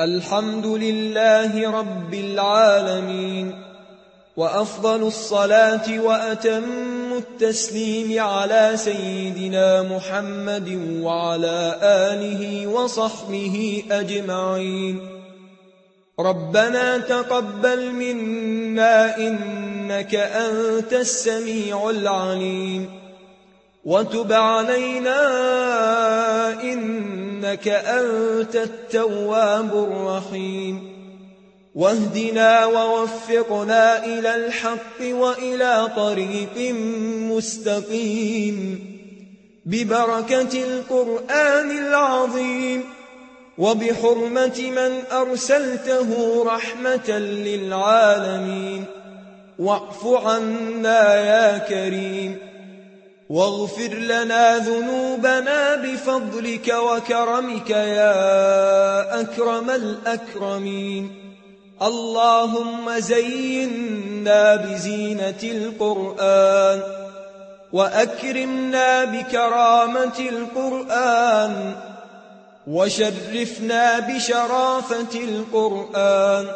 الحمد لله رب العالمين وأفضل الصلاة وأتم التسليم على سيدنا محمد وعلى آله وصحبه أجمعين. ربنا تقبل منا إنك أنت السميع العليم. وتب علينا إنك أنت التواب الرحيم. واهدنا ووفقنا إلى الحق وإلى طريق مستقيم. ببركة القرآن العظيم. وبحرمة من أرسلته رحمة للعالمين. واعف عنا يا كريم. واغفر لنا ذنوبنا بفضلك وكرمك يا أكرم الأكرمين. اللهم زينا بزينة القرآن وأكرمنا بكرامة القرآن وشرفنا بشرافة القرآن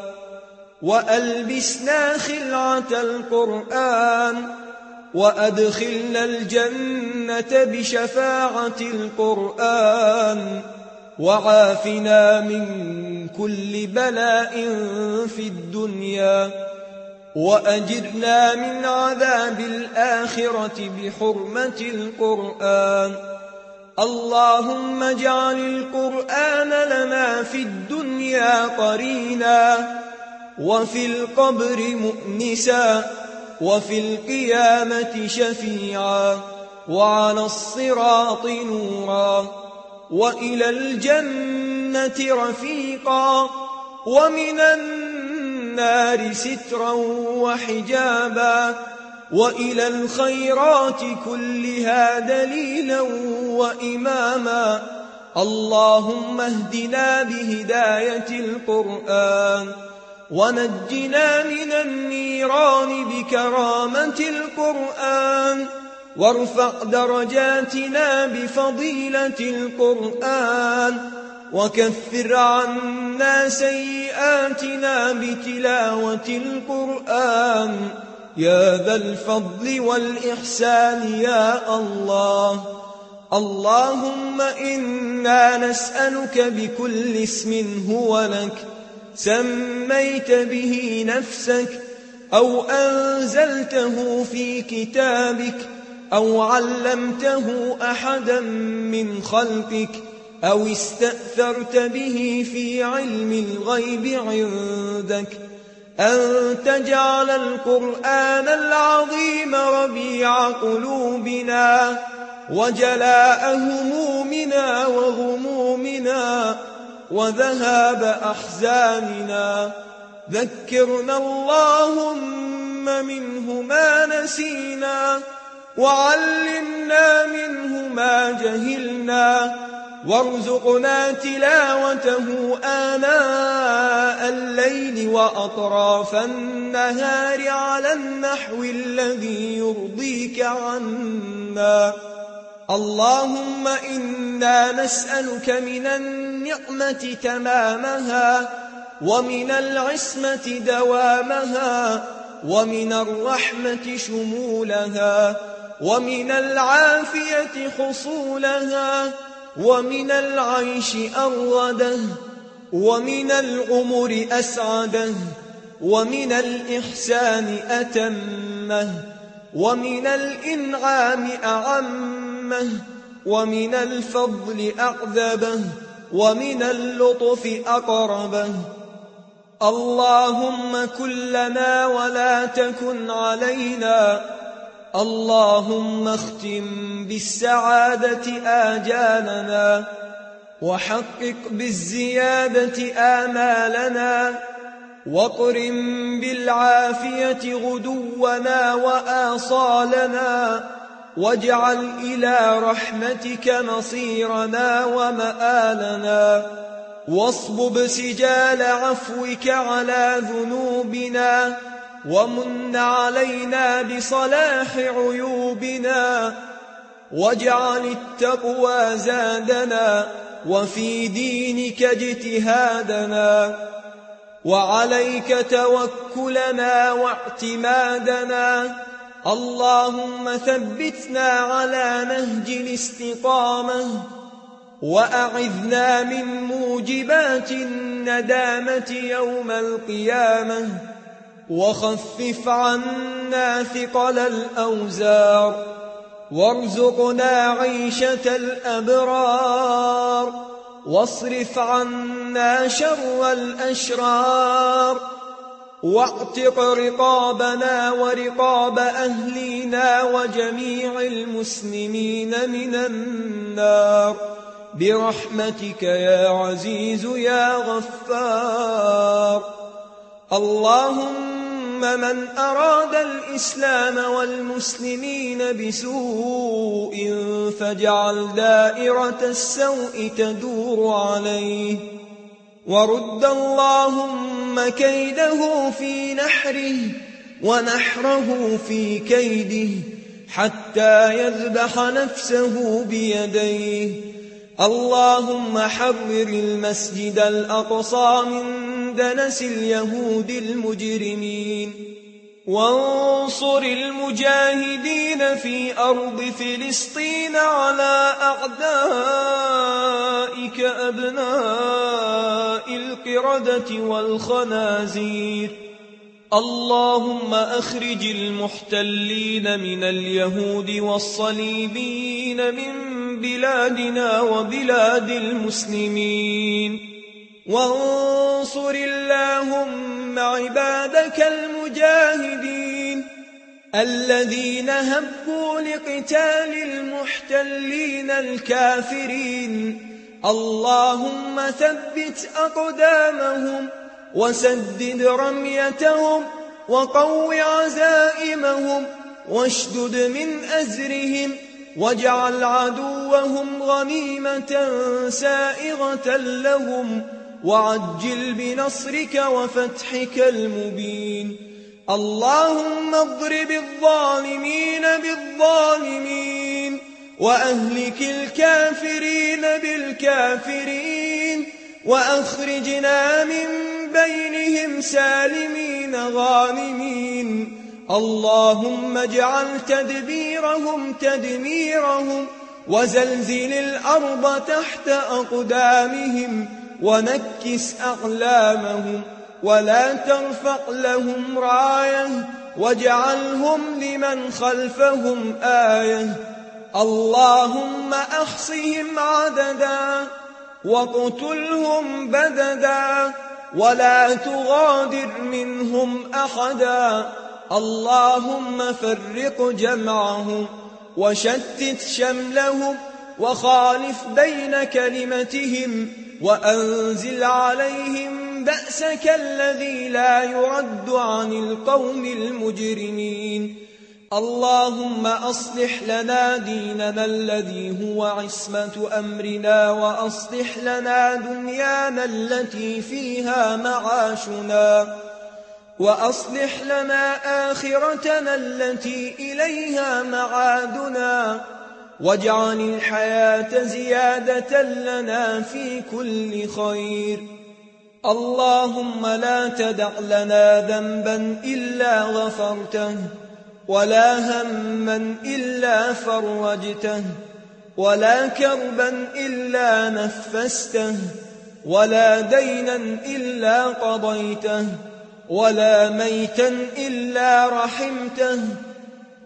وألبسنا خلعة القرآن وأدخلنا الجنة بشفاعة القرآن وعافنا من كل بلاء في الدنيا وأجرنا من عذاب الآخرة بحرمة القرآن. اللهم اجعل القرآن لنا في الدنيا قرينا وفي القبر مؤنسا وفي القيامة شفيعا وعلى الصراط نورا وإلى الجنة رفيقا ومن النار سترا وحجابا وإلى الخيرات كلها دليلا وإماما اللهم اهدنا بهداية القرآن ونجنا من النيران بكرامة القرآن. وارفع درجاتنا بفضيلة القرآن. وكفر عنا سيئاتنا بتلاوة القرآن. يا ذا الفضل والإحسان يا الله. اللهم إنا نسألك بكل اسم هو لك. سميت به نفسك أو أنزلته في كتابك أو علمته أحدا من خلقك أو استأثرت به في علم الغيب عندك أن تجعل القرآن العظيم ربيع قلوبنا وجلاء همومنا وغمومنا وذهاب أحزاننا. ذكرنا اللهم منه ما نسينا وعلمنا منه ما جهلنا. وارزقنا تلاوته آناء الليل وأطراف النهار على النحو الذي يرضيك عنا. اللهم إنا نسألك من النعمة تمامها ومن العصمة دوامها ومن الرحمة شمولها ومن العافية حصولها ومن العيش أرده ومن العمر أسعده ومن الإحسان أتمه ومن الإنعام أعمه ومن الفضل أعذبه ومن اللطف أقربه. اللهم كن لنا ولا تكن علينا. اللهم اختم بالسعادة آجالنا وحقق بالزيادة آمالنا واقرم بالعافية غدونا وآصالنا. واجعل إلى رحمتك مصيرنا ومآلنا واصبب سجال عفوك على ذنوبنا ومن علينا بصلاح عيوبنا واجعل التقوى زادنا وفي دينك اجتهادنا وعليك توكلنا واعتمادنا اللهم ثبتنا على نهج الاستقامة وأعذنا من موجبات الندامة يوم القيامة وخفف عنا ثقل الأوزار وارزقنا عيشة الأبرار واصرف عنا شر الأشرار واعتق رقابنا ورقاب أهلينا وجميع المسلمين من النار. برحمتك يا عزيز يا غفار. اللهم من أراد الإسلام والمسلمين بسوء فاجعل دائرة السوء تدور عليه. ورد اللهم كيده في نحره ونحره في كيده حتى يذبح نفسه بيديه. اللهم حرر المسجد الأقصى من دنس اليهود المجرمين. وانصر المجاهدين في أرض فلسطين على أعدائك أبناء القردة والخنازير. اللهم أخرج المحتلين من اليهود والصليبين من بلادنا وبلاد المسلمين. وانصر اللهم عبادك المجاهدين الذين هبوا لقتال المحتلين الكافرين. اللهم ثبت أقدامهم وسدد رميتهم وقو عزائمهم واشدد من أزرهم واجعل عدوهم غنيمة سائغة لهم وعجل بنصرك وفتحك المبين. اللهم اضرب الظالمين بالظالمين وأهلك الكافرين بالكافرين وأخرجنا من بينهم سالمين غانمين. اللهم اجعل تدبيرهم تدميرهم وزلزل الأرض تحت أقدامهم ونكس أقلامهم ولا ترفق لهم راية واجعلهم لمن خلفهم آية اللهم أحصهم عددا وقتلهم بددا ولا تغادر منهم أحدا اللهم فرق جمعهم وشتت شملهم وخالف بين كلمتهم وأنزل عليهم بأسك الذي لا يرد عن القوم المجرمين. اللهم أصلح لنا ديننا الذي هو عصمة أمرنا وأصلح لنا دنيانا التي فيها معاشنا وأصلح لنا آخرتنا التي إليها معادنا. واجعل الحياة زيادة لنا في كل خير. اللهم لا تدع لنا ذنبا إلا غفرته ولا هما إلا فرجته ولا كربا إلا نفسته ولا دينا إلا قضيته ولا ميتا إلا رحمته.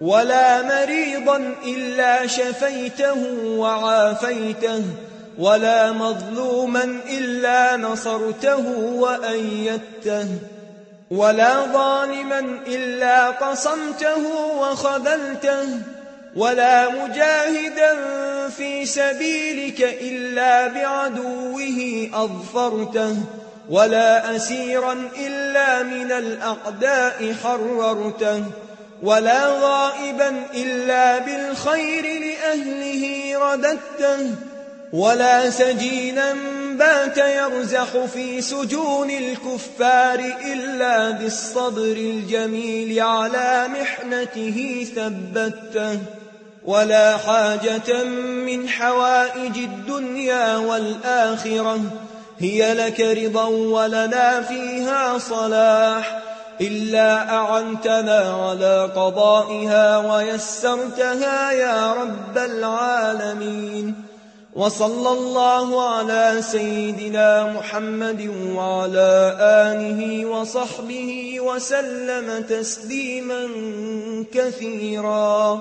ولا مريضا إلا شفيته وعافيته ولا مظلوما إلا نصرته وأيدته ولا ظالما إلا قصمته وخذلته ولا مجاهدا في سبيلك إلا بعدوه أظفرته ولا أسيرا إلا من الأعداء حررته. ولا غائبا إلا بالخير لأهله رددته ولا سجينا بات يرزح في سجون الكفار إلا بالصبر الجميل على محنته ثبته ولا حاجة من حوائج الدنيا والآخرة هي لك رضا ولنا فيها صلاح. إلا أعنتنا على قضائها ويسرتها يا رب العالمين. وصلى الله على سيدنا محمد وعلى آله وصحبه وسلم تسليما كثيرا.